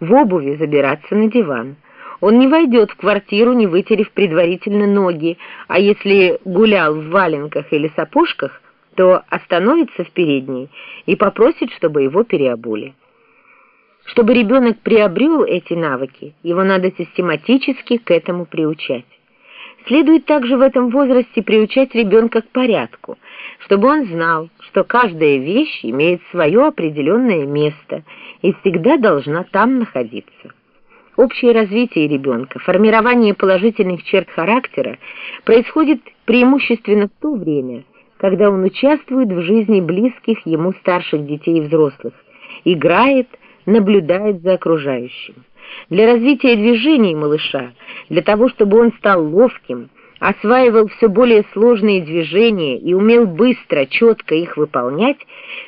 в обуви забираться на диван. Он не войдет в квартиру, не вытерев предварительно ноги, а если гулял в валенках или сапожках, то остановится в передней и попросит, чтобы его переобули. Чтобы ребенок приобрел эти навыки, его надо систематически к этому приучать. Следует также в этом возрасте приучать ребенка к порядку, чтобы он знал, что каждая вещь имеет свое определенное место и всегда должна там находиться. Общее развитие ребенка, формирование положительных черт характера происходит преимущественно в то время, когда он участвует в жизни близких ему старших детей и взрослых, играет, наблюдает за окружающим. Для развития движений малыша, для того, чтобы он стал ловким, осваивал все более сложные движения и умел быстро, четко их выполнять,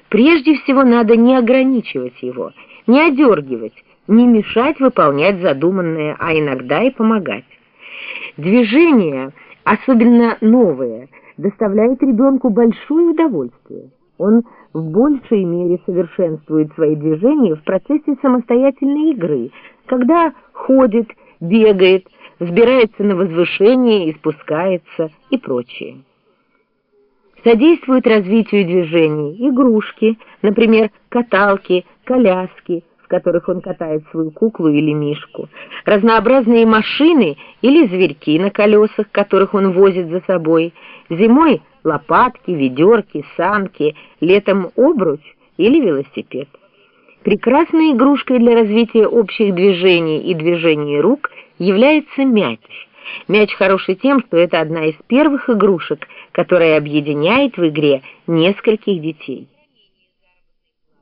прежде всего надо не ограничивать его, не одергивать, не мешать выполнять задуманное, а иногда и помогать. Движения, особенно новые, доставляют ребенку большое удовольствие. Он в большей мере совершенствует свои движения в процессе самостоятельной игры, когда ходит, бегает, взбирается на возвышение и спускается и прочее. Содействуют развитию движений игрушки, например, каталки, коляски, которых он катает свою куклу или мишку, разнообразные машины или зверьки на колесах, которых он возит за собой, зимой лопатки, ведерки, санки, летом обруч или велосипед. Прекрасной игрушкой для развития общих движений и движений рук является мяч. Мяч хороший тем, что это одна из первых игрушек, которая объединяет в игре нескольких детей.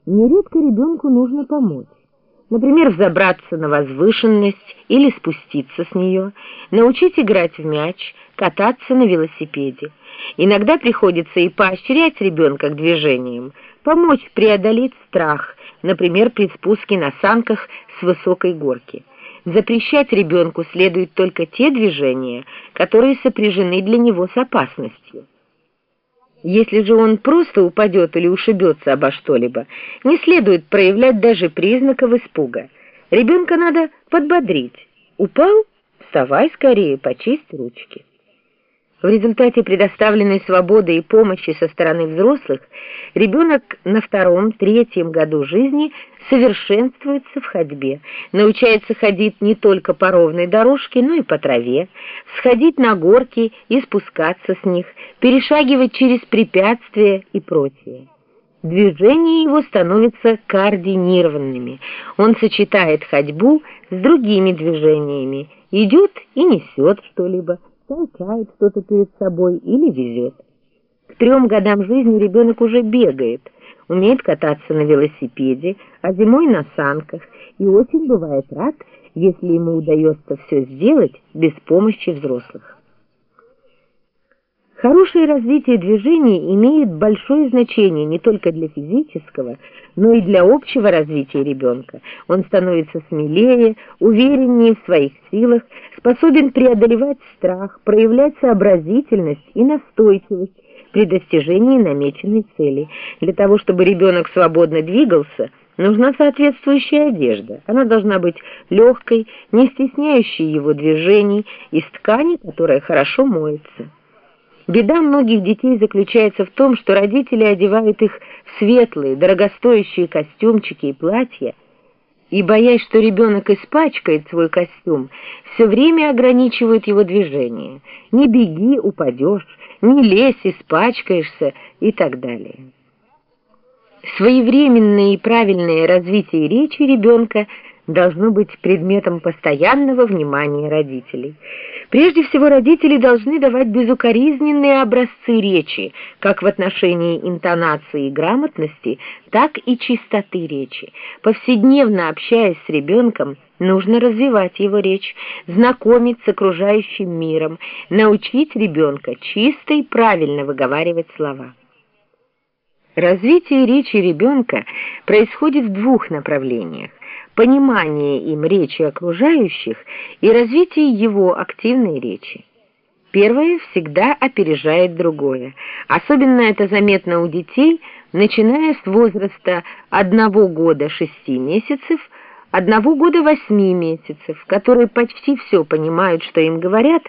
Нередко ребенку нужно помочь. Например, взобраться на возвышенность или спуститься с нее, научить играть в мяч, кататься на велосипеде. Иногда приходится и поощрять ребенка к движениям, помочь преодолеть страх, например, при спуске на санках с высокой горки. Запрещать ребенку следует только те движения, которые сопряжены для него с опасностью. Если же он просто упадет или ушибется обо что-либо, не следует проявлять даже признаков испуга. Ребенка надо подбодрить. Упал? Вставай скорее, почисть ручки. В результате предоставленной свободы и помощи со стороны взрослых ребенок на втором-третьем году жизни совершенствуется в ходьбе, научается ходить не только по ровной дорожке, но и по траве, сходить на горки и спускаться с них, перешагивать через препятствия и прочее. Движения его становятся координированными. Он сочетает ходьбу с другими движениями, идет и несет что-либо, толкает что-то перед собой или везет. К трем годам жизни ребенок уже бегает, умеет кататься на велосипеде, а зимой на санках, и очень бывает рад, если ему удается все сделать без помощи взрослых. Хорошее развитие движений имеет большое значение не только для физического, но и для общего развития ребенка. Он становится смелее, увереннее в своих силах, способен преодолевать страх, проявлять сообразительность и настойчивость при достижении намеченной цели. Для того, чтобы ребенок свободно двигался, нужна соответствующая одежда. Она должна быть легкой, не стесняющей его движений, из ткани, которая хорошо моется. Беда многих детей заключается в том, что родители одевают их в светлые, дорогостоящие костюмчики и платья, и, боясь, что ребенок испачкает свой костюм, все время ограничивают его движение. Не беги, упадешь, не лезь, испачкаешься и так далее. Своевременное и правильное развитие речи ребенка должно быть предметом постоянного внимания родителей. Прежде всего, родители должны давать безукоризненные образцы речи, как в отношении интонации и грамотности, так и чистоты речи. Повседневно общаясь с ребенком, нужно развивать его речь, знакомить с окружающим миром, научить ребенка чисто и правильно выговаривать слова. Развитие речи ребенка происходит в двух направлениях понимание им речи окружающих и развитие его активной речи. Первое всегда опережает другое. Особенно это заметно у детей, начиная с возраста одного года шести месяцев, одного года восьми месяцев, которые почти все понимают, что им говорят,